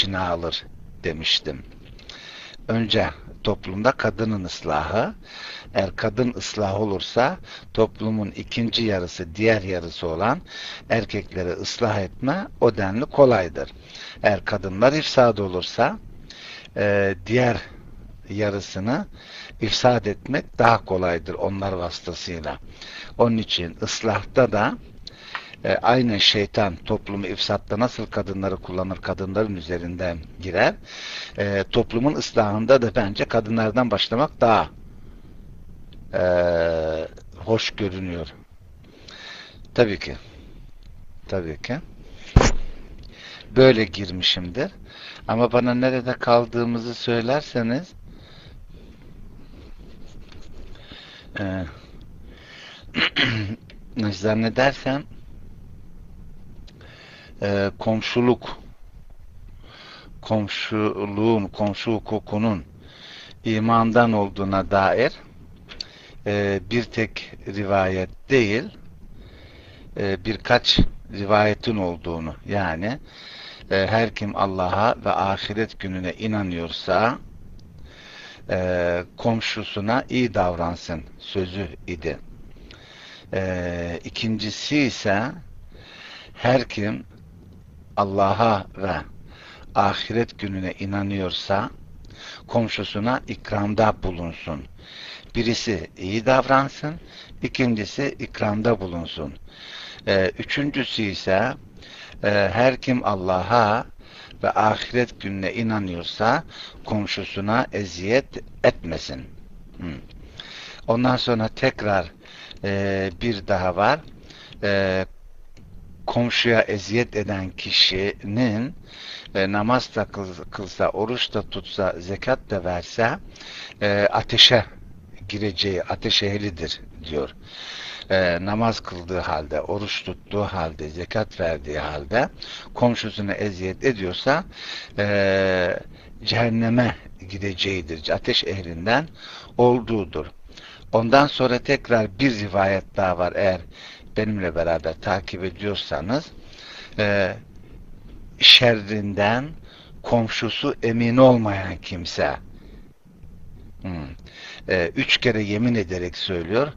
içine alır demiştim. Önce toplumda kadının ıslahı, eğer kadın ıslah olursa toplumun ikinci yarısı diğer yarısı olan erkekleri ıslah etme o denli kolaydır. Eğer kadınlar ifsad olursa e, diğer yarısını ifsad etmek daha kolaydır onlar vasıtasıyla. Onun için ıslahta da e, aynen şeytan toplumu ifsatta nasıl kadınları kullanır, kadınların üzerinden girer. E, toplumun ıslahında da bence kadınlardan başlamak daha e, hoş görünüyor. Tabii ki. Tabii ki. Böyle girmişimdir. Ama bana nerede kaldığımızı söylerseniz e, zannedersem e, komşuluk komşuluğun, komşu hukukunun imandan olduğuna dair e, bir tek rivayet değil e, birkaç rivayetin olduğunu yani e, her kim Allah'a ve ahiret gününe inanıyorsa e, komşusuna iyi davransın sözü idi. E, ikincisi ise her kim Allah'a ve ahiret gününe inanıyorsa komşusuna ikramda bulunsun. Birisi iyi davransın, ikincisi ikramda bulunsun. Ee, üçüncüsü ise e, her kim Allah'a ve ahiret gününe inanıyorsa komşusuna eziyet etmesin. Hmm. Ondan sonra tekrar e, bir daha var. E, komşuya eziyet eden kişinin e, namaz da kılsa, oruç da tutsa, zekat da verse e, ateşe gireceği, ateş ehlidir diyor. E, namaz kıldığı halde, oruç tuttuğu halde, zekat verdiği halde komşusuna eziyet ediyorsa e, cehenneme gideceğidir. Ateş ehlinden olduğudur. Ondan sonra tekrar bir rivayet daha var eğer benimle beraber takip ediyorsanız e, şerrinden komşusu emin olmayan kimse. Hmm. e, üç kere yemin ederek söylüyor.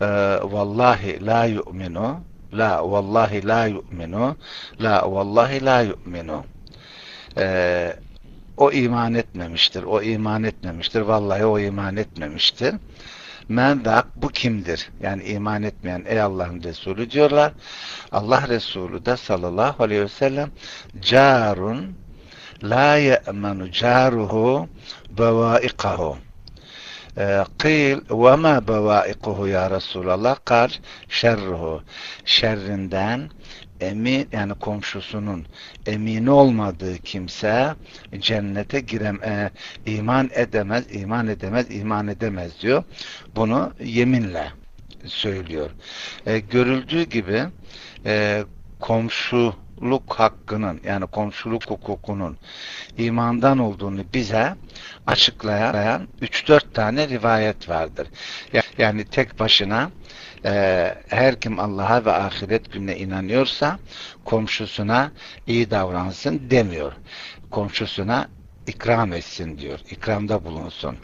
E, vallahi la yu'minu la vallahi la yu'minu la vallahi la yu'minu. E, o iman etmemiştir o iman etmemiştir vallahi o iman etmemiştir Men bu kimdir? Yani iman etmeyen ey Allah'ın Resulü diyorlar. Allah Resulü de sallallahu aleyhi ve sellem carun la ye'menu caruhu bevaikahu Kıl ve ma bevaikuhu ya Resulallah kal şerruhu şerrinden emin yani komşusunun emin olmadığı kimse cennete girem e, iman edemez, iman edemez, iman edemez diyor. Bunu yeminle söylüyor. E, görüldüğü gibi e, komşuluk hakkının yani komşuluk hukukunun imandan olduğunu bize açıklayan 3-4 tane rivayet vardır. Yani tek başına e, her kim Allah'a ve ahiret gününe inanıyorsa komşusuna iyi davransın demiyor. Komşusuna ikram etsin diyor. İkramda bulunsun.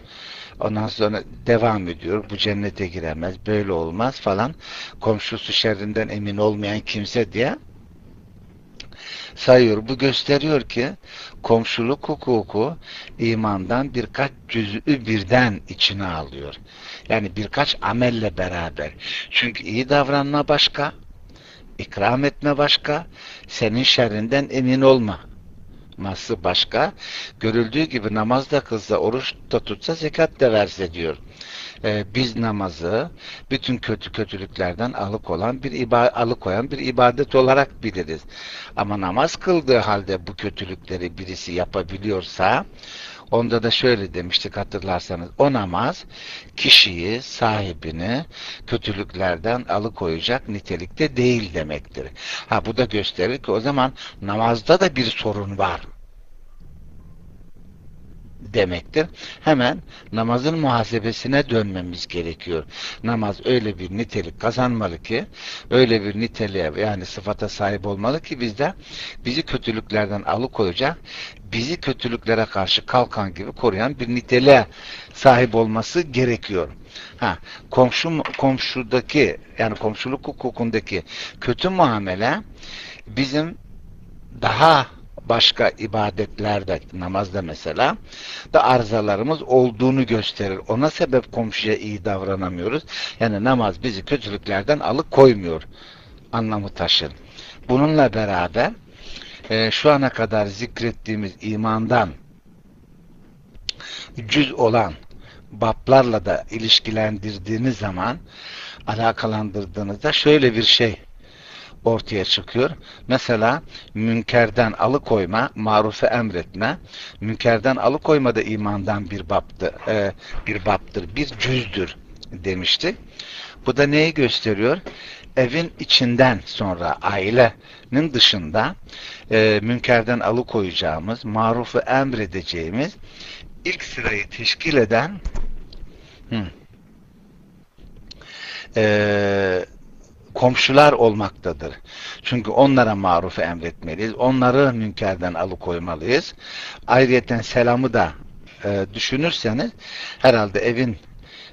Ondan sonra devam ediyor. Bu cennete giremez, böyle olmaz falan. Komşusu şerrinden emin olmayan kimse diye sayıyor. Bu gösteriyor ki komşuluk hukuku imandan birkaç cüz'ü birden içine alıyor. Yani birkaç amelle beraber. Çünkü iyi davranma başka, ikram etme başka, senin şerrinden emin olma yapması başka. Görüldüğü gibi namaz da kılsa, oruç da tutsa, zekat da verse diyor. Ee, biz namazı bütün kötü kötülüklerden alıkoyan bir alıkoyan bir ibadet olarak biliriz. Ama namaz kıldığı halde bu kötülükleri birisi yapabiliyorsa Onda da şöyle demiştik hatırlarsanız o namaz kişiyi, sahibini kötülüklerden alıkoyacak nitelikte değil demektir. Ha bu da gösterir ki o zaman namazda da bir sorun var demektir. Hemen namazın muhasebesine dönmemiz gerekiyor. Namaz öyle bir nitelik kazanmalı ki, öyle bir niteliğe yani sıfata sahip olmalı ki bizde bizi kötülüklerden alıkoyacak bizi kötülüklere karşı kalkan gibi koruyan bir niteliğe sahip olması gerekiyor. Ha, komşu komşudaki yani komşuluk hukukundaki kötü muamele bizim daha başka ibadetlerde, namazda mesela da arızalarımız olduğunu gösterir. Ona sebep komşuya iyi davranamıyoruz. Yani namaz bizi kötülüklerden alıkoymuyor anlamı taşır. Bununla beraber e, şu ana kadar zikrettiğimiz imandan cüz olan bablarla da ilişkilendirdiğiniz zaman alakalandırdığınızda şöyle bir şey ortaya çıkıyor. Mesela münkerden alıkoyma, marufu emretme. Münkerden alıkoyma da imandan bir baptı, e, bir baptır, bir cüzdür demiştik. Bu da neyi gösteriyor? Evin içinden sonra ailenin dışında e, münkerden alıkoyacağımız, marufu emredeceğimiz ilk sırayı teşkil eden hı, e, komşular olmaktadır. Çünkü onlara marufu emretmeliyiz. Onları münkerden alıkoymalıyız. Ayrıyeten selamı da e, düşünürseniz herhalde evin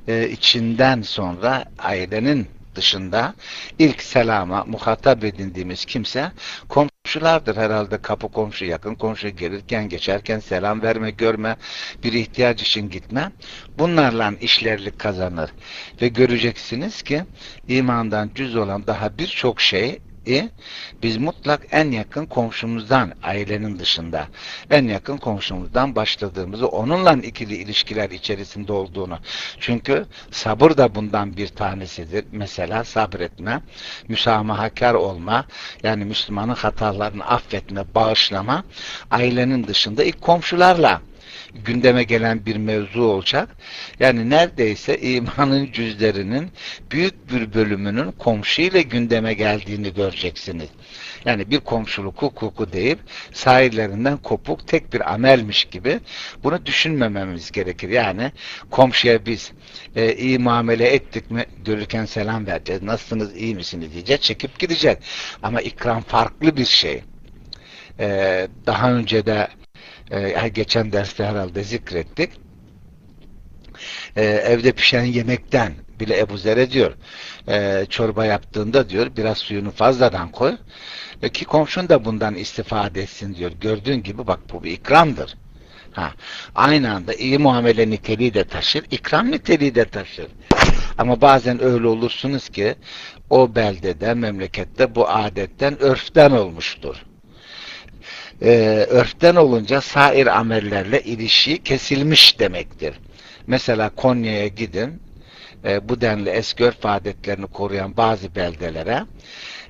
e, içinden sonra ailenin dışında ilk selama muhatap edindiğimiz kimse komşulardır herhalde. Kapı komşu yakın komşu gelirken geçerken selam verme görme bir ihtiyaç için gitme. Bunlarla işlerlik kazanır. Ve göreceksiniz ki imandan cüz olan daha birçok şey biz mutlak en yakın komşumuzdan, ailenin dışında en yakın komşumuzdan başladığımızı, onunla ikili ilişkiler içerisinde olduğunu. Çünkü sabır da bundan bir tanesidir. Mesela sabretme, müsamahakar olma, yani Müslümanın hatalarını affetme, bağışlama, ailenin dışında ilk komşularla gündeme gelen bir mevzu olacak. Yani neredeyse imanın cüzlerinin büyük bir bölümünün komşu ile gündeme geldiğini göreceksiniz. Yani bir komşuluk hukuku deyip sahillerinden kopuk tek bir amelmiş gibi bunu düşünmememiz gerekir. Yani komşuya biz e, iyi muamele ettik mi görürken selam vereceğiz. Nasılsınız iyi misiniz diyeceğiz. Çekip gidecek. Ama ikram farklı bir şey. Ee, daha önce de e, geçen derste herhalde zikrettik. E, evde pişen yemekten bile Ebu Zer'e diyor e, çorba yaptığında diyor biraz suyunu fazladan koy e, ki komşun da bundan istifade etsin diyor. Gördüğün gibi bak bu bir ikramdır. Ha, aynı anda iyi muamele niteliği de taşır, ikram niteliği de taşır. Ama bazen öyle olursunuz ki o beldede, memlekette bu adetten, örften olmuştur e, örften olunca sair amellerle ilişki kesilmiş demektir. Mesela Konya'ya gidin, e, bu denli eski örf adetlerini koruyan bazı beldelere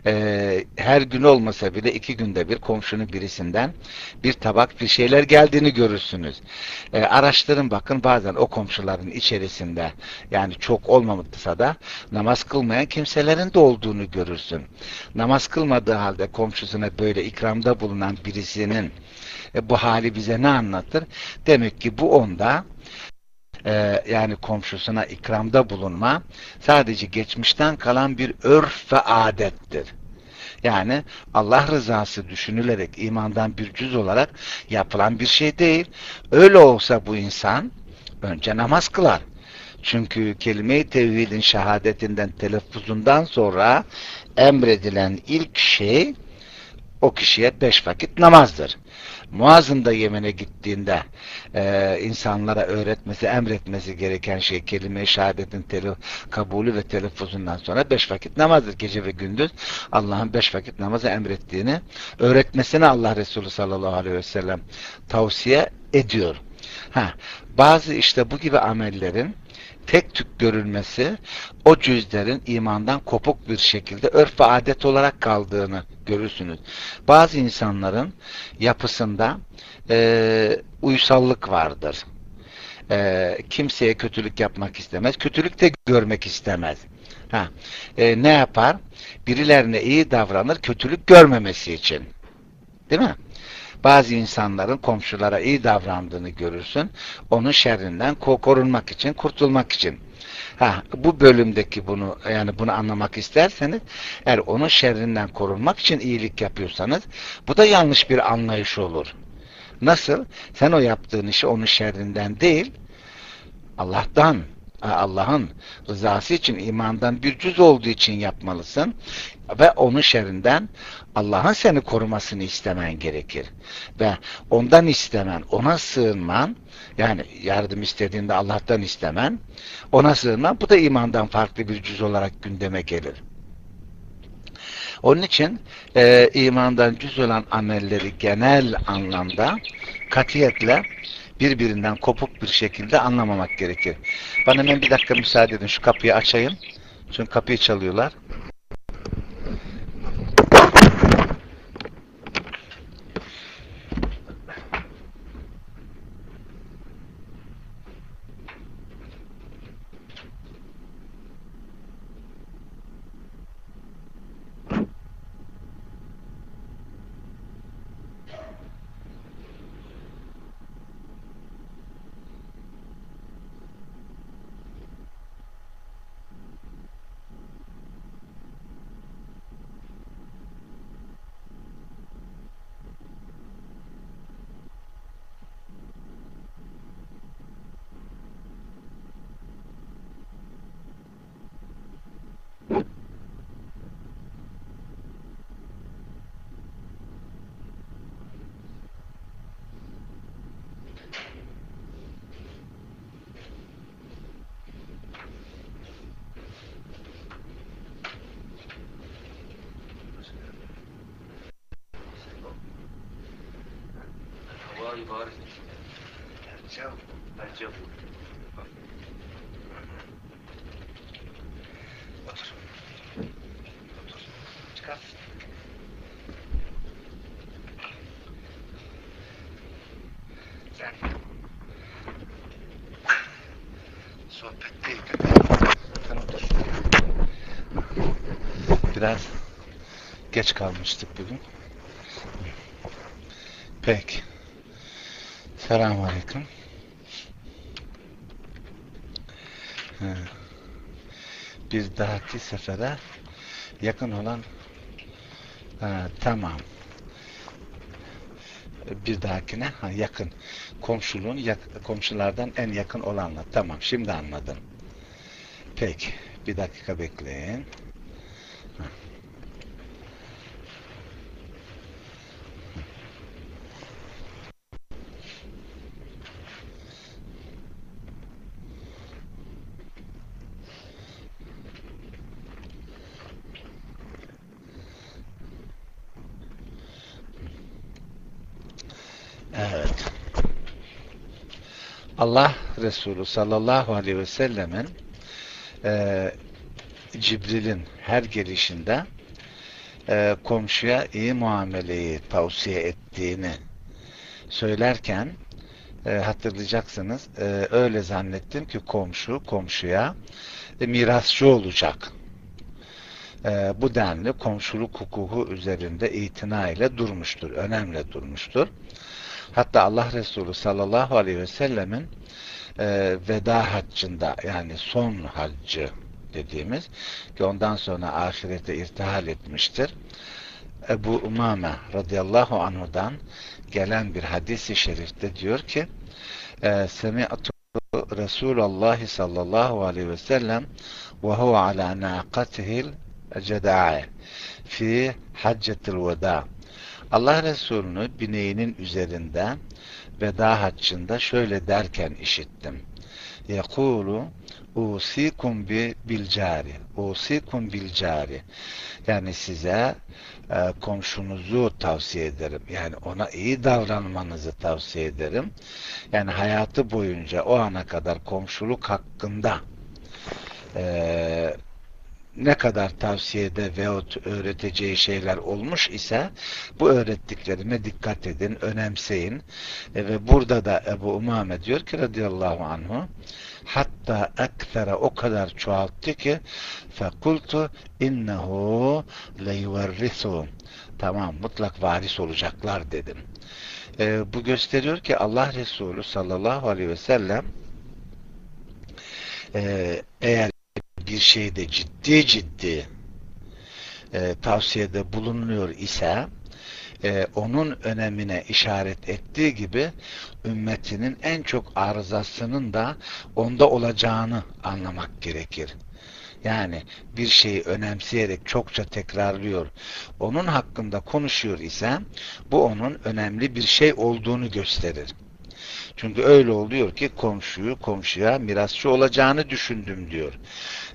e, her gün olmasa bile iki günde bir komşunun birisinden bir tabak bir şeyler geldiğini görürsünüz. E, araştırın bakın bazen o komşuların içerisinde yani çok olmamışsa da namaz kılmayan kimselerin de olduğunu görürsün. Namaz kılmadığı halde komşusuna böyle ikramda bulunan birisinin e, bu hali bize ne anlatır? Demek ki bu onda e, yani komşusuna ikramda bulunma sadece geçmişten kalan bir örf ve adettir. Yani Allah rızası düşünülerek imandan bir cüz olarak yapılan bir şey değil. Öyle olsa bu insan önce namaz kılar. Çünkü kelime-i tevhidin şehadetinden telaffuzundan sonra emredilen ilk şey o kişiye beş vakit namazdır. Muaz'ın da Yemen'e gittiğinde e, insanlara öğretmesi, emretmesi gereken şey kelime-i şehadetin teli, kabulü ve telaffuzundan sonra beş vakit namazdır. Gece ve gündüz Allah'ın beş vakit namazı emrettiğini öğretmesini Allah Resulü sallallahu aleyhi ve sellem tavsiye ediyor. Ha, bazı işte bu gibi amellerin tek tük görülmesi o cüzlerin imandan kopuk bir şekilde örf ve adet olarak kaldığını görürsünüz. Bazı insanların yapısında e, uysallık vardır. E, kimseye kötülük yapmak istemez. Kötülük de görmek istemez. Ha, e, ne yapar? Birilerine iyi davranır kötülük görmemesi için. Değil mi? Bazı insanların komşulara iyi davrandığını görürsün. Onun şerrinden korunmak için, kurtulmak için. Ha, bu bölümdeki bunu yani bunu anlamak isterseniz eğer onun şerrinden korunmak için iyilik yapıyorsanız bu da yanlış bir anlayış olur. Nasıl? Sen o yaptığın işi onun şerrinden değil, Allah'tan, Allah'ın rızası için, imandan bir cüz olduğu için yapmalısın ve onun şerrinden Allah'ın seni korumasını istemen gerekir. Ve ondan istemen, ona sığınman, yani yardım istediğinde Allah'tan istemen, ona sığınman, bu da imandan farklı bir cüz olarak gündeme gelir. Onun için e, imandan cüz olan amelleri genel anlamda katiyetle birbirinden kopuk bir şekilde anlamamak gerekir. Bana hemen bir dakika müsaade edin. Şu kapıyı açayım. Çünkü kapıyı çalıyorlar. Bari. Ercan, Ercan. otur. Otur. Çıkar. Sen. Sohbet değil. Sen otur. Biraz geç kalmıştık bugün. Peki. Selamun Aleyküm. He. Dahaki sefere yakın olan ha, tamam. Bir dahakine ha, yakın. Komşuluğun yak- komşulardan en yakın olanla. Tamam. Şimdi anladım. Peki. Bir dakika bekleyin. Ha. Evet. Allah Resulü sallallahu aleyhi ve sellemin e, Cibril'in her gelişinde e, komşuya iyi muameleyi tavsiye ettiğini söylerken e, hatırlayacaksınız e, öyle zannettim ki komşu komşuya e, mirasçı olacak. E, bu denli komşuluk hukuku üzerinde itina ile durmuştur. Önemli durmuştur. Hatta Allah Resulü sallallahu aleyhi ve sellemin e, veda haccında yani son haccı dediğimiz ki ondan sonra ahirete irtihal etmiştir. Ebu Umame radıyallahu anhudan gelen bir hadisi şerifte diyor ki e, Semi'atu Resulullah sallallahu aleyhi ve sellem ve huve ala naqatihil ceda'i fi haccetil veda Allah Resulü'nü bineğinin üzerinde veda haccında şöyle derken işittim. Yekulu usikum bi bilcari. Usikum bilcari. Yani size e, komşunuzu tavsiye ederim. Yani ona iyi davranmanızı tavsiye ederim. Yani hayatı boyunca o ana kadar komşuluk hakkında e, ne kadar tavsiyede veyahut öğreteceği şeyler olmuş ise bu öğrettiklerime dikkat edin, önemseyin. E, ve burada da Ebu Umame diyor ki radıyallahu anhu hatta ekfere o kadar çoğalttı ki fekultu innehu leyverrisu tamam mutlak varis olacaklar dedim. E, bu gösteriyor ki Allah Resulü sallallahu aleyhi ve sellem e, eğer bir şeyde ciddi ciddi e, tavsiyede bulunuyor ise e, onun önemine işaret ettiği gibi ümmetinin en çok arızasının da onda olacağını anlamak gerekir. Yani bir şeyi önemseyerek çokça tekrarlıyor, onun hakkında konuşuyor ise bu onun önemli bir şey olduğunu gösterir. Çünkü öyle oluyor ki komşuyu komşuya mirasçı olacağını düşündüm diyor.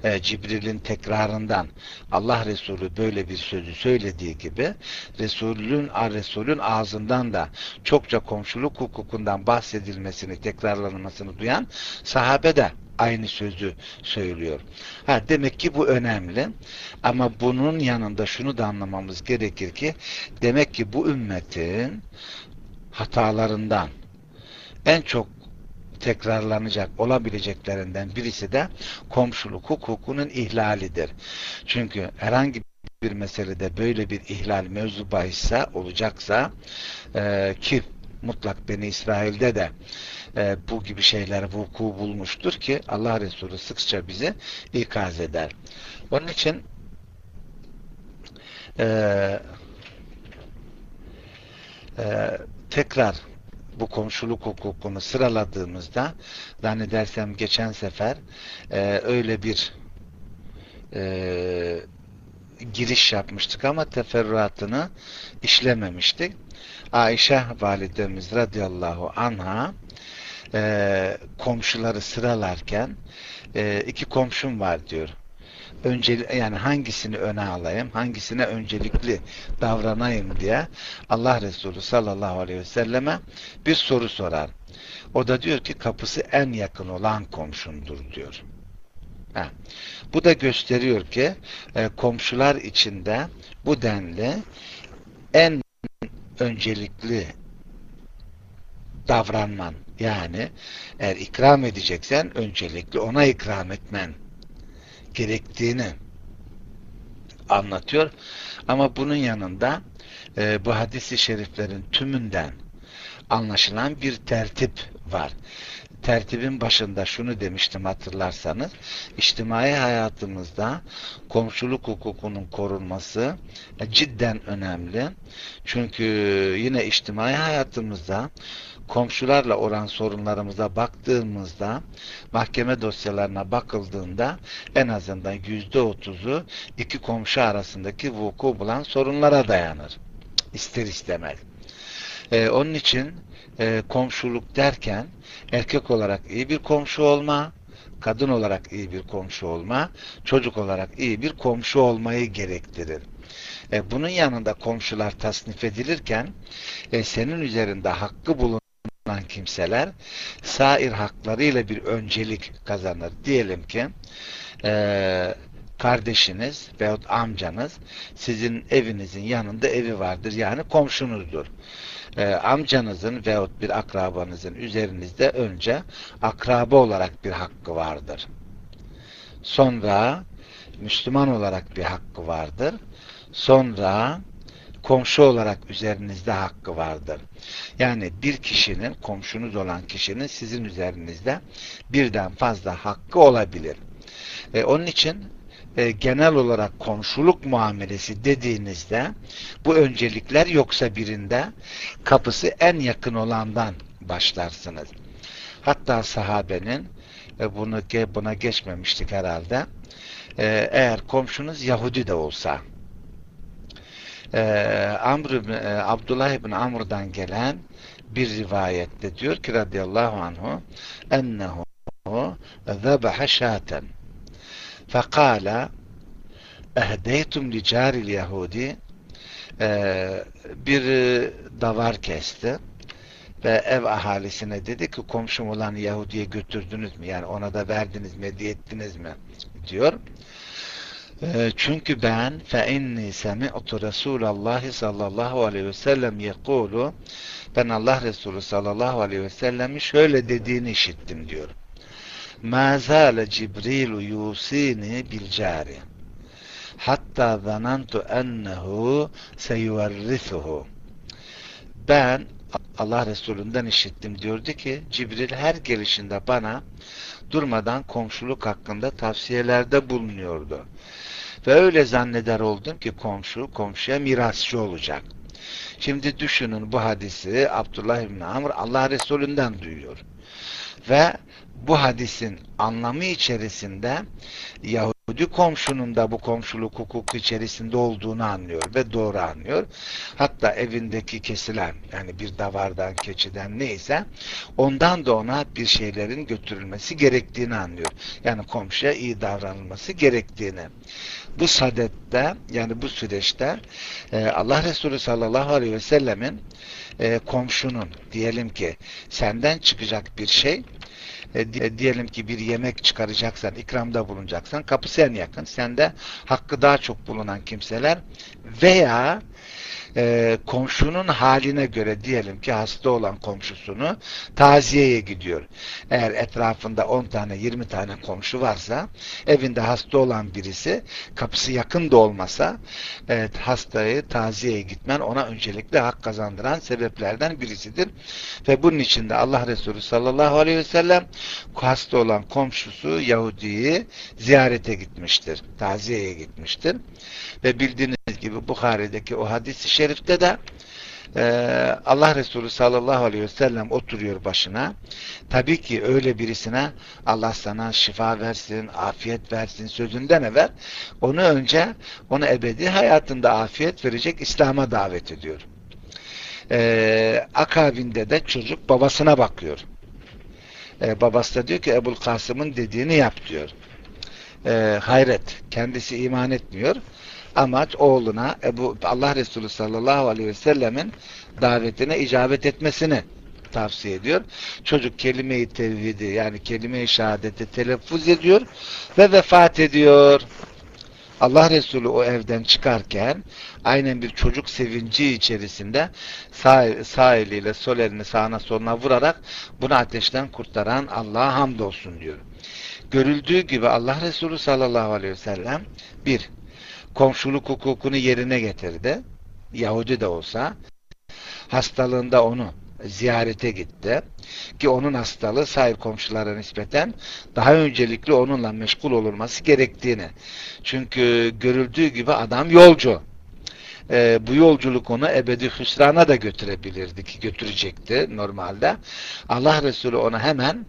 E, Cibril'in tekrarından Allah Resulü böyle bir sözü söylediği gibi Resulün, Resulün ağzından da çokça komşuluk hukukundan bahsedilmesini, tekrarlanmasını duyan sahabe de aynı sözü söylüyor. Ha, demek ki bu önemli. Ama bunun yanında şunu da anlamamız gerekir ki demek ki bu ümmetin hatalarından en çok tekrarlanacak olabileceklerinden birisi de komşuluk hukukunun ihlalidir. Çünkü herhangi bir meselede böyle bir ihlal mevzu bahisse olacaksa e, ki mutlak Beni İsrail'de de e, bu gibi şeyler vuku bulmuştur ki Allah Resulü sıkça bizi ikaz eder. Onun için e, e, tekrar bu komşuluk hukukunu sıraladığımızda zannedersem geçen sefer e, öyle bir e, giriş yapmıştık ama teferruatını işlememiştik. Ayşe validemiz radıyallahu anha e, komşuları sıralarken e, iki komşum var diyor. Önce, yani hangisini öne alayım, hangisine öncelikli davranayım diye Allah Resulü sallallahu aleyhi ve selleme bir soru sorar. O da diyor ki kapısı en yakın olan komşundur diyor. Ha. Bu da gösteriyor ki e, komşular içinde bu denli en öncelikli davranman yani eğer ikram edeceksen öncelikli ona ikram etmen gerektiğini anlatıyor. Ama bunun yanında e, bu hadisi şeriflerin tümünden anlaşılan bir tertip var. Tertibin başında şunu demiştim hatırlarsanız, içtimai hayatımızda komşuluk hukukunun korunması cidden önemli. Çünkü yine içtimai hayatımızda komşularla olan sorunlarımıza baktığımızda mahkeme dosyalarına bakıldığında en azından yüzde otuzu iki komşu arasındaki vuku bulan sorunlara dayanır. İster istemez. Ee, onun için e, komşuluk derken erkek olarak iyi bir komşu olma, kadın olarak iyi bir komşu olma, çocuk olarak iyi bir komşu olmayı gerektirir. E, bunun yanında komşular tasnif edilirken e, senin üzerinde hakkı bulunan kimseler sair haklarıyla bir öncelik kazanır. Diyelim ki e, kardeşiniz veyahut amcanız sizin evinizin yanında evi vardır. Yani komşunuzdur. E, amcanızın veyahut bir akrabanızın üzerinizde önce akraba olarak bir hakkı vardır. Sonra Müslüman olarak bir hakkı vardır. Sonra komşu olarak üzerinizde hakkı vardır. Yani bir kişinin, komşunuz olan kişinin sizin üzerinizde birden fazla hakkı olabilir. E, onun için e, genel olarak komşuluk muamelesi dediğinizde bu öncelikler yoksa birinde kapısı en yakın olandan başlarsınız. Hatta sahabenin e, bunu buna geçmemiştik herhalde. E, eğer komşunuz Yahudi de olsa e, Amr, e, Abdullah ibn Amr'dan gelen bir rivayette diyor ki radıyallahu anhu ennehu zebaha şaten fekala ehdeytum li caril yahudi ee, bir davar kesti ve ev ahalisine dedi ki komşum olan Yahudi'ye götürdünüz mü? Yani ona da verdiniz mi? Hediye ettiniz mi? diyor. Ee, çünkü ben fe inni semi'tu Resulallah sallallahu aleyhi ve sellem yekulu ben Allah Resulü sallallahu aleyhi ve sellem'i şöyle dediğini işittim diyor. Ma zâle Cibrilu yusini bil cari hatta zanantu ennehu seyuverrithuhu ben Allah Resulü'nden işittim diyordu ki Cibril her gelişinde bana durmadan komşuluk hakkında tavsiyelerde bulunuyordu. Ve öyle zanneder oldum ki komşu komşuya mirasçı olacak. Şimdi düşünün bu hadisi Abdullah İbni Amr Allah Resulü'nden duyuyor. Ve bu hadisin anlamı içerisinde Yahudi komşunun da bu komşuluk hukuku içerisinde olduğunu anlıyor ve doğru anlıyor. Hatta evindeki kesilen yani bir davardan, keçiden neyse ondan da ona bir şeylerin götürülmesi gerektiğini anlıyor. Yani komşuya iyi davranılması gerektiğini. Bu sadette yani bu süreçte e, Allah Resulü sallallahu aleyhi ve sellemin e, komşunun diyelim ki senden çıkacak bir şey e, diyelim ki bir yemek çıkaracaksan, ikramda bulunacaksan kapısı en yakın. Sende hakkı daha çok bulunan kimseler veya e, komşunun haline göre diyelim ki hasta olan komşusunu taziyeye gidiyor. Eğer etrafında 10 tane 20 tane komşu varsa evinde hasta olan birisi kapısı yakın da olmasa evet, hastayı taziyeye gitmen ona öncelikle hak kazandıran sebeplerden birisidir. Ve bunun için de Allah Resulü sallallahu aleyhi ve sellem hasta olan komşusu Yahudi'yi ziyarete gitmiştir. Taziyeye gitmiştir. Ve bildiğiniz gibi Bukhari'deki o hadis-i şerifte de e, Allah Resulü sallallahu aleyhi ve sellem oturuyor başına. Tabii ki öyle birisine Allah sana şifa versin, afiyet versin sözünden evvel onu önce onu ebedi hayatında afiyet verecek İslam'a davet ediyor. E, akabinde de çocuk babasına bakıyor. E, babası da diyor ki Ebul Kasım'ın dediğini yap diyor. E, hayret. Kendisi iman etmiyor amaç oğluna Ebu Allah Resulü sallallahu aleyhi ve sellemin davetine icabet etmesini tavsiye ediyor. Çocuk kelime-i tevhidi yani kelime-i şehadeti telaffuz ediyor ve vefat ediyor. Allah Resulü o evden çıkarken aynen bir çocuk sevinci içerisinde sağ, sağ eliyle sol elini sağına soluna vurarak bunu ateşten kurtaran Allah'a hamdolsun diyor. Görüldüğü gibi Allah Resulü sallallahu aleyhi ve sellem bir, komşuluk hukukunu yerine getirdi. Yahudi de olsa hastalığında onu ziyarete gitti. Ki onun hastalığı sahip komşulara nispeten daha öncelikli onunla meşgul olunması gerektiğini. Çünkü görüldüğü gibi adam yolcu. Ee, bu yolculuk onu ebedi hüsrana da götürebilirdi ki götürecekti normalde. Allah Resulü ona hemen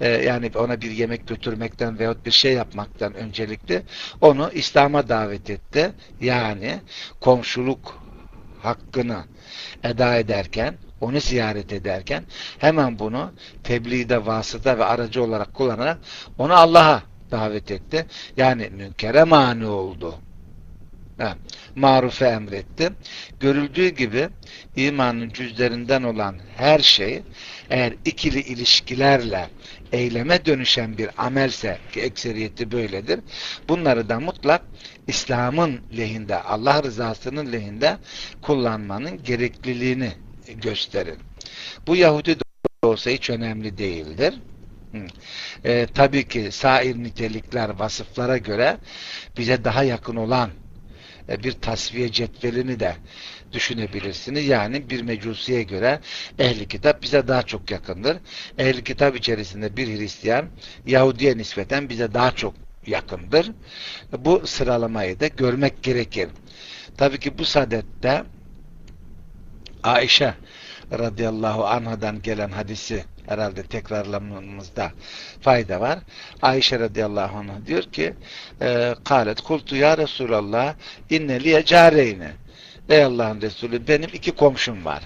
e, yani ona bir yemek götürmekten veyahut bir şey yapmaktan öncelikli onu İslam'a davet etti. Yani komşuluk hakkını eda ederken onu ziyaret ederken hemen bunu tebliğde vasıta ve aracı olarak kullanarak onu Allah'a davet etti. Yani münkere mani oldu. Ha, marufe emretti. Görüldüğü gibi imanın cüzlerinden olan her şey eğer ikili ilişkilerle eyleme dönüşen bir amelse ki ekseriyeti böyledir. Bunları da mutlak İslam'ın lehinde, Allah rızasının lehinde kullanmanın gerekliliğini gösterir. Bu Yahudi de olsa hiç önemli değildir. E, tabii ki sair nitelikler, vasıflara göre bize daha yakın olan bir tasfiye cetvelini de düşünebilirsiniz. Yani bir mecusiye göre ehli kitap bize daha çok yakındır. Ehli kitap içerisinde bir Hristiyan Yahudiye nispeten bize daha çok yakındır. Bu sıralamayı da görmek gerekir. Tabii ki bu sadette Ayşe radıyallahu anhadan gelen hadisi herhalde tekrarlamamızda fayda var. Ayşe radıyallahu anh diyor ki e, kalet kultu ya Resulallah inne liye careyne Ey Allah'ın Resulü benim iki komşum var.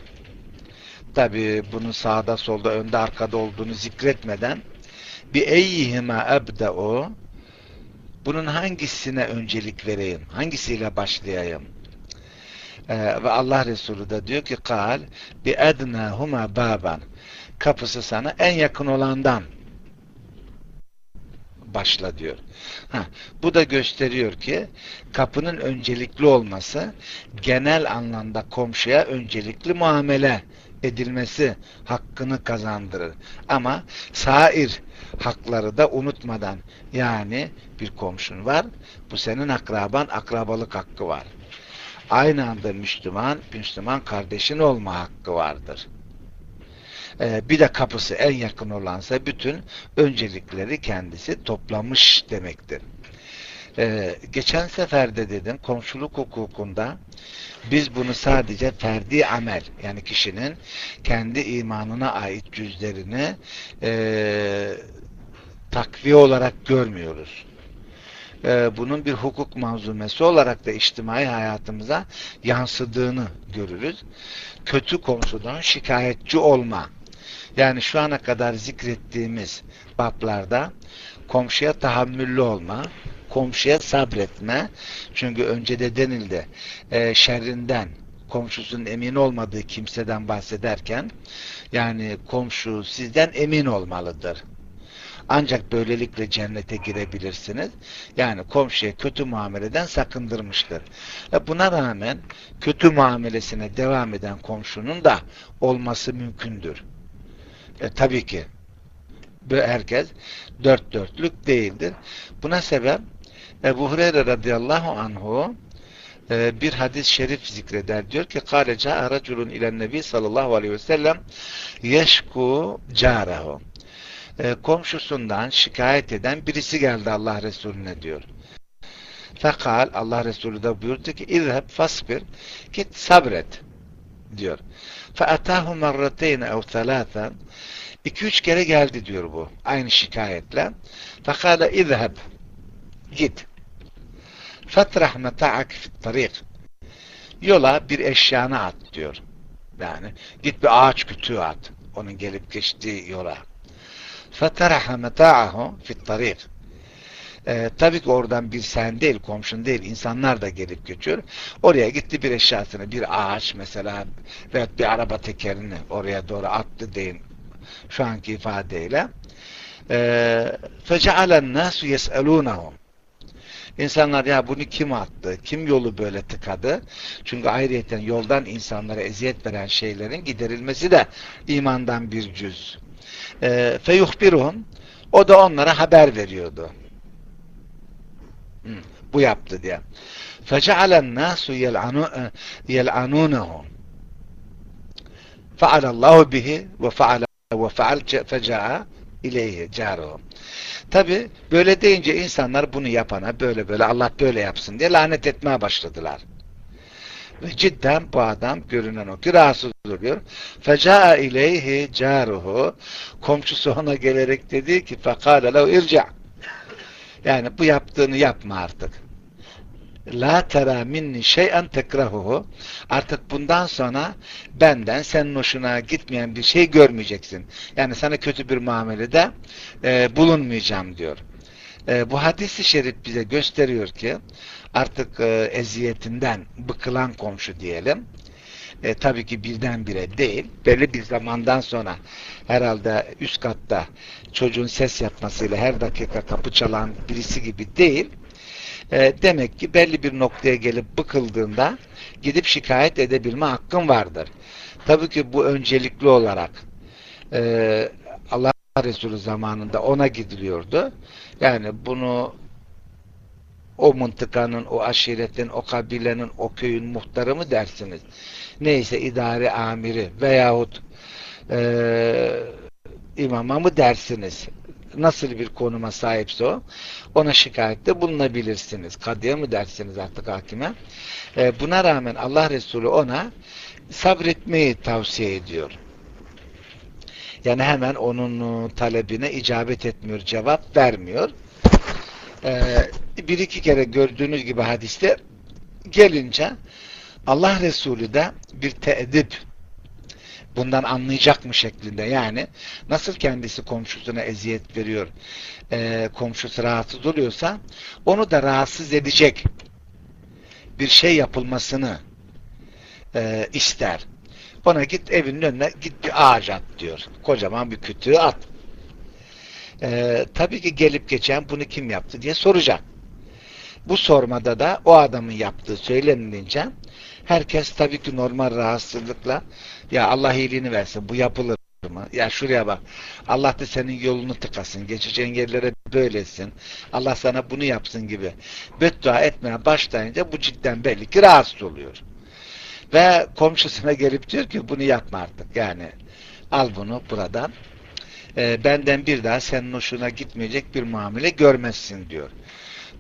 Tabi bunun sağda solda önde arkada olduğunu zikretmeden bir eyyihime o bunun hangisine öncelik vereyim? Hangisiyle başlayayım? Ee, ve Allah Resulü de diyor ki kal bi huma baban kapısı sana en yakın olandan başla diyor. Ha, bu da gösteriyor ki kapının öncelikli olması genel anlamda komşuya öncelikli muamele edilmesi hakkını kazandırır. Ama sair hakları da unutmadan yani bir komşun var bu senin akraban akrabalık hakkı var. Aynı anda Müslüman, Müslüman kardeşin olma hakkı vardır. Ee, bir de kapısı en yakın olansa bütün öncelikleri kendisi toplamış demektir. Ee, geçen sefer de dedim komşuluk hukukunda biz bunu sadece ferdi amel yani kişinin kendi imanına ait cüzlerini e, takviye olarak görmüyoruz. E, bunun bir hukuk manzumesi olarak da içtimai hayatımıza yansıdığını görürüz. Kötü komşudan şikayetçi olma. Yani şu ana kadar zikrettiğimiz bablarda komşuya tahammüllü olma, komşuya sabretme. Çünkü önce de denildi e, şerrinden, komşusunun emin olmadığı kimseden bahsederken yani komşu sizden emin olmalıdır. Ancak böylelikle cennete girebilirsiniz. Yani komşuya kötü muameleden sakındırmıştır. E buna rağmen kötü muamelesine devam eden komşunun da olması mümkündür. E, tabii ki herkes dört dörtlük değildir. Buna sebep Ebu Hureyre radıyallahu anhu e, bir hadis-i şerif zikreder. Diyor ki kâle câ'a raculun ilen nebi sallallahu aleyhi ve sellem yeşku cârahu e, komşusundan şikayet eden birisi geldi Allah Resulüne diyor. Fekal Allah Resulü de buyurdu ki izheb fasbir git sabret diyor. Fe'atahu merrateyne ev thalâthen iki üç kere geldi diyor bu. Aynı şikayetle. Fekale izheb git. Fetrah meta'ak fit tarik yola bir eşyanı at diyor. Yani git bir ağaç kütüğü at. Onun gelip geçtiği yola. فَتَرَحَ مَتَاعَهُ فِي الطَّرِيقِ ee, tabii ki oradan bir sen değil, komşun değil, insanlar da gelip geçiyor. Oraya gitti bir eşyasını, bir ağaç mesela veya bir araba tekerini oraya doğru attı deyin şu anki ifadeyle. فَجَعَلَ النَّاسُ يَسْأَلُونَهُمْ İnsanlar ya bunu kim attı? Kim yolu böyle tıkadı? Çünkü ayrıyeten yoldan insanlara eziyet veren şeylerin giderilmesi de imandan bir cüz e, feyuhbiruhum o da onlara haber veriyordu. bu yaptı diye. Nasu yel'anunehu fa'alallahu bihi ve fa'ala ve fa'al feca'a ileyhi caruhum. Tabi böyle deyince insanlar bunu yapana böyle böyle Allah böyle yapsın diye lanet etmeye başladılar. Ve cidden bu adam görünen o ki rahatsız oluyor. Feca'a ileyhi caruhu komşusu ona gelerek dedi ki fekale lev irca yani bu yaptığını yapma artık. La tera minni şey'en tekrahuhu artık bundan sonra benden senin hoşuna gitmeyen bir şey görmeyeceksin. Yani sana kötü bir muamelede e, bulunmayacağım diyor. E, bu hadisi şerif bize gösteriyor ki artık e, eziyetinden bıkılan komşu diyelim. E, tabii ki birdenbire değil. Belli bir zamandan sonra herhalde üst katta çocuğun ses yapmasıyla her dakika kapı çalan birisi gibi değil. E, demek ki belli bir noktaya gelip bıkıldığında gidip şikayet edebilme hakkın vardır. Tabii ki bu öncelikli olarak e, Allah Resulü zamanında ona gidiliyordu. Yani bunu o mıntıkanın, o aşiretin, o kabilenin, o köyün muhtarı mı dersiniz? Neyse idare amiri veyahut e, imama mı dersiniz? Nasıl bir konuma sahipse o, ona şikayette bulunabilirsiniz. Kadıya mı dersiniz artık hakime? E, buna rağmen Allah Resulü ona sabretmeyi tavsiye ediyor. Yani hemen onun talebine icabet etmiyor, cevap vermiyor. Ee, bir iki kere gördüğünüz gibi hadiste gelince Allah Resulü de bir teedip bundan anlayacak mı şeklinde yani nasıl kendisi komşusuna eziyet veriyor e, komşusu rahatsız oluyorsa onu da rahatsız edecek bir şey yapılmasını e, ister. Ona git evinin önüne git bir ağaç at diyor. Kocaman bir kütüğü at. E, tabii ki gelip geçen bunu kim yaptı diye soracak. Bu sormada da o adamın yaptığı söylenilince herkes tabii ki normal rahatsızlıkla ya Allah iyiliğini versin bu yapılır mı? Ya şuraya bak. Allah da senin yolunu tıkasın. Geçeceğin yerlere böylesin. Allah sana bunu yapsın gibi. Beddua etmeye başlayınca bu cidden belli ki rahatsız oluyor. Ve komşusuna gelip diyor ki bunu yapma artık. Yani al bunu buradan. E, benden bir daha senin hoşuna gitmeyecek bir muamele görmezsin diyor.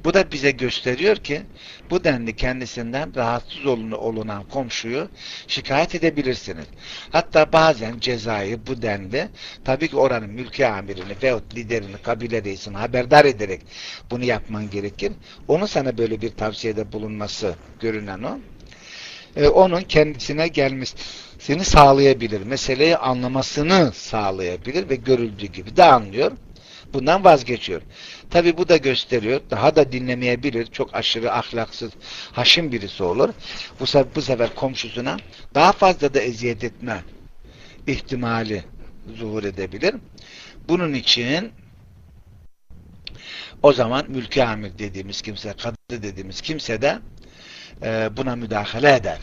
Bu da bize gösteriyor ki bu denli kendisinden rahatsız olun, olunan komşuyu şikayet edebilirsiniz. Hatta bazen cezayı bu denli tabii ki oranın mülki amirini veyahut liderini, kabile reisini haberdar ederek bunu yapman gerekir. Onu sana böyle bir tavsiyede bulunması görünen o. Ee, onun kendisine gelmesini sağlayabilir. Meseleyi anlamasını sağlayabilir ve görüldüğü gibi de anlıyor. Bundan vazgeçiyor. Tabi bu da gösteriyor. Daha da dinlemeyebilir. Çok aşırı ahlaksız, haşim birisi olur. Bu sefer, bu sefer komşusuna daha fazla da eziyet etme ihtimali zuhur edebilir. Bunun için o zaman mülki amir dediğimiz kimse, kadı dediğimiz kimse de e, buna müdahale eder.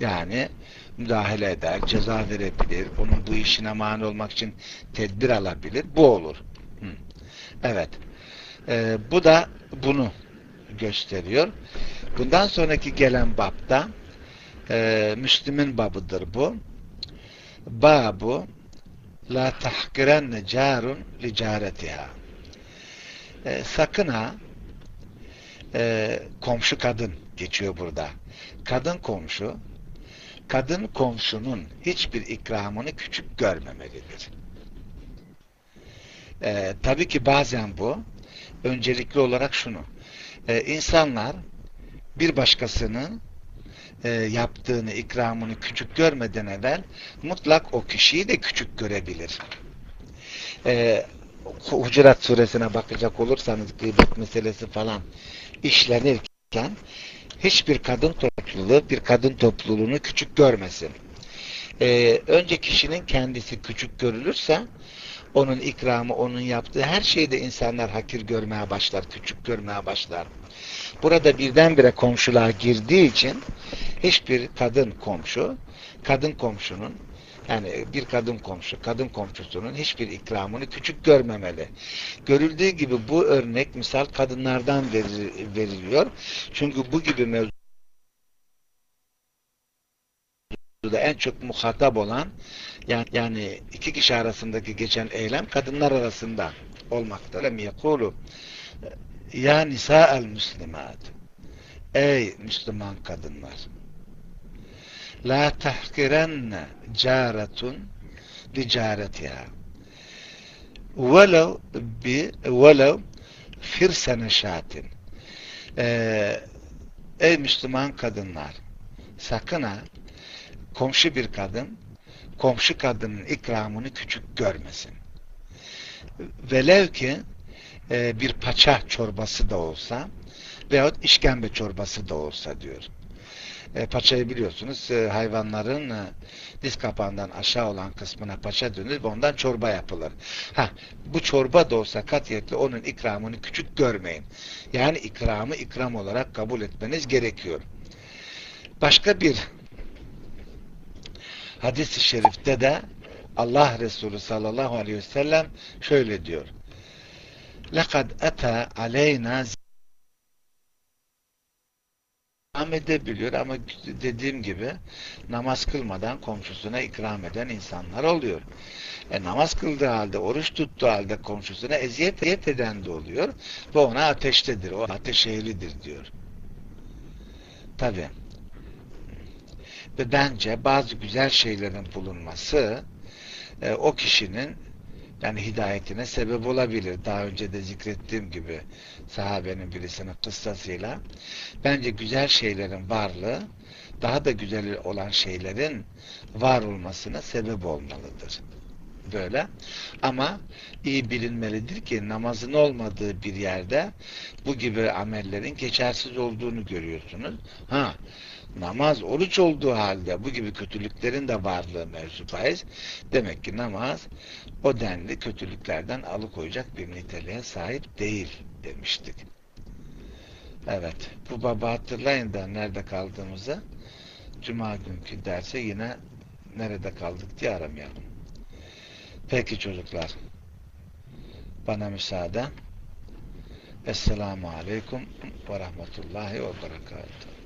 Yani müdahale eder, ceza verebilir, onun bu işine mani olmak için tedbir alabilir. Bu olur. Evet. Ee, bu da bunu gösteriyor. Bundan sonraki gelen babda e, Müslüm'ün babıdır bu. Babu la tahkirenne carun li caretiha. E, sakın ha e, komşu kadın geçiyor burada. Kadın komşu kadın komşunun hiçbir ikramını küçük görmemelidir. Ee, tabii ki bazen bu öncelikli olarak şunu e, insanlar bir başkasının e, yaptığını, ikramını küçük görmeden evvel mutlak o kişiyi de küçük görebilir. E, Hucurat suresine bakacak olursanız gıybet meselesi falan işlenirken hiçbir kadın topluluğu bir kadın topluluğunu küçük görmesin. Ee, önce kişinin kendisi küçük görülürse onun ikramı, onun yaptığı her şeyde insanlar hakir görmeye başlar, küçük görmeye başlar. Burada birdenbire komşuluğa girdiği için hiçbir kadın komşu, kadın komşunun yani bir kadın komşu, kadın komşusunun hiçbir ikramını küçük görmemeli. Görüldüğü gibi bu örnek misal kadınlardan veriliyor. Çünkü bu gibi mevzuda en çok muhatap olan yani, yani iki kişi arasındaki geçen eylem kadınlar arasında olmakta. Lem yekulu ya nisa'el müslimat ey Müslüman kadınlar la tahkirenne caretun li caretiha velev bi velev firsene şatin ee, ey Müslüman kadınlar sakın ha komşu bir kadın komşu kadının ikramını küçük görmesin. Velev ki e, bir paça çorbası da olsa veyahut işkembe çorbası da olsa diyor. E, paçayı biliyorsunuz e, hayvanların e, diz kapağından aşağı olan kısmına paça dönür ve ondan çorba yapılır. Ha, bu çorba da olsa katiyetle onun ikramını küçük görmeyin. Yani ikramı ikram olarak kabul etmeniz gerekiyor. Başka bir hadis-i şerifte de Allah Resulü sallallahu aleyhi ve sellem şöyle diyor. لَقَدْ اَتَى عَلَيْنَا ikram edebiliyor ama dediğim gibi namaz kılmadan komşusuna ikram eden insanlar oluyor. E, namaz kıldığı halde, oruç tuttuğu halde komşusuna eziyet eden de oluyor ve ona ateştedir. O ateş ehlidir diyor. Tabi. Ve bence bazı güzel şeylerin bulunması e, o kişinin yani hidayetine sebep olabilir. Daha önce de zikrettiğim gibi sahabenin birisinin kıssasıyla bence güzel şeylerin varlığı daha da güzel olan şeylerin var olmasına sebep olmalıdır. Böyle. Ama iyi bilinmelidir ki namazın olmadığı bir yerde bu gibi amellerin geçersiz olduğunu görüyorsunuz. Ha, namaz oruç olduğu halde bu gibi kötülüklerin de varlığı mevzu bahis. Demek ki namaz o denli kötülüklerden alıkoyacak bir niteliğe sahip değil demiştik. Evet. Bu baba hatırlayın da nerede kaldığımızı Cuma günkü derse yine nerede kaldık diye aramayalım. Peki çocuklar. Bana müsaade. Esselamu Aleyküm ve Rahmetullahi ve Berekatuhu.